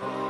Oh.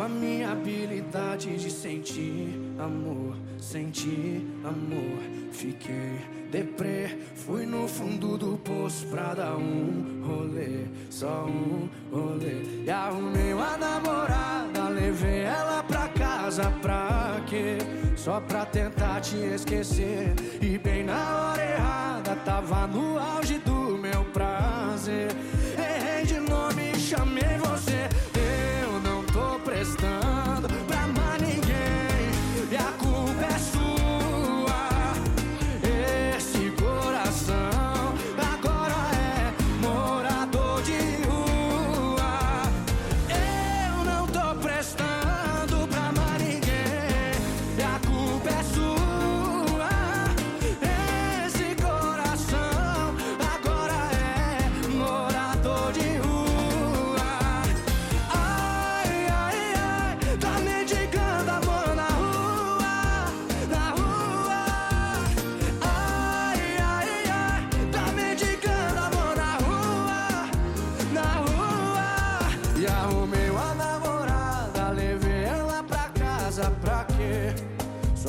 Com a minha habilidade de sentir amor, sentir amor. Fiquei deprê, fui no fundo do poço pra dar um rolê, só um rolê. E arrumei uma namorada, levei ela pra casa pra quê? Só pra tentar te esquecer. E bem na hora errada, tava no auge do meu prazer.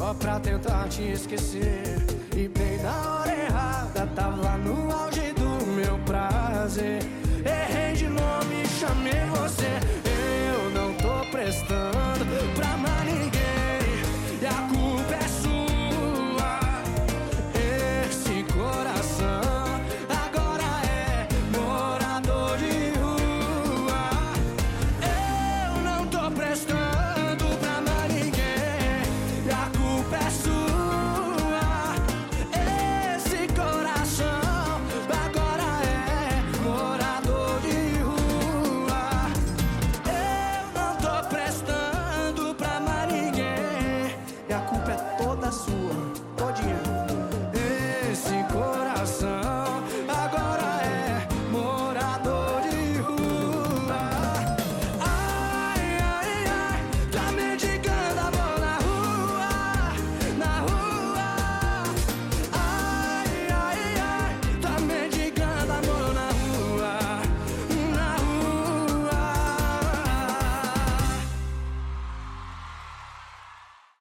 Só pra tentar te esquecer. E bem na hora errada Tava no auge do meu prazer